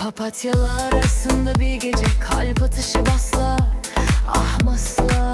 Papatyalar arasında bir gece kalp atışı baslar. Ah maslar.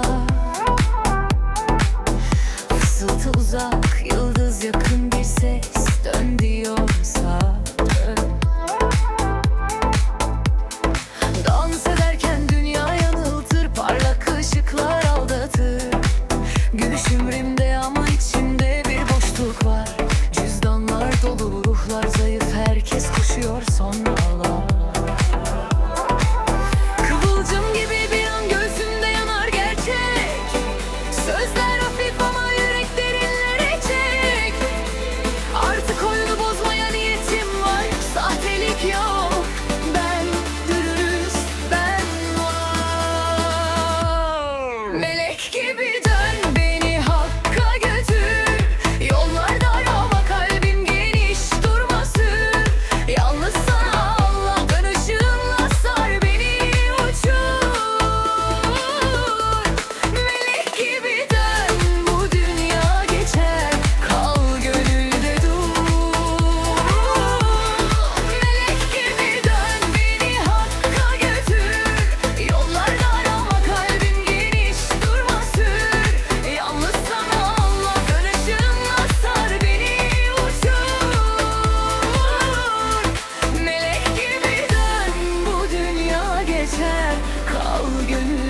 al gönül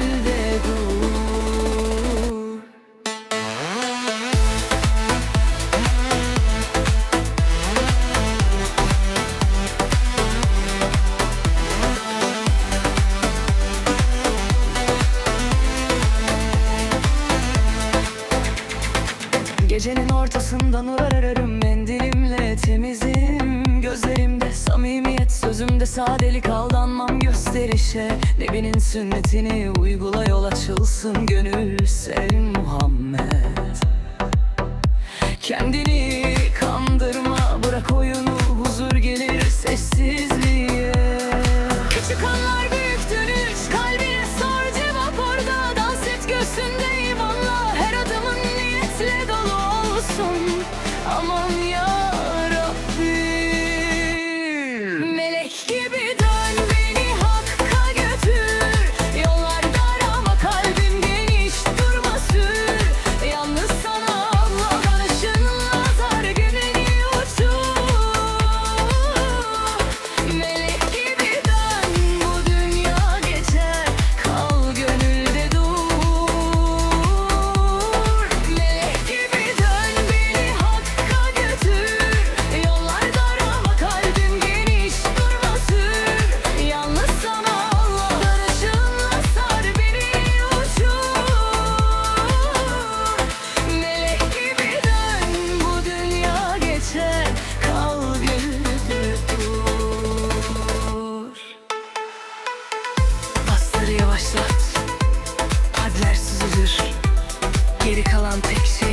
Gecenin ortasından örarım mendilimle temizim. Gözlerimde samimiyet sözümde sadelik aldanmam gösterişe. Nebinin sünnetini uygula yol açılsın gönül sen Muhammed. Kendini kandırma bırak oyunu huzur gelir sessizliğe. Küçük anlar I'm on aman ya Geri kalan tek şey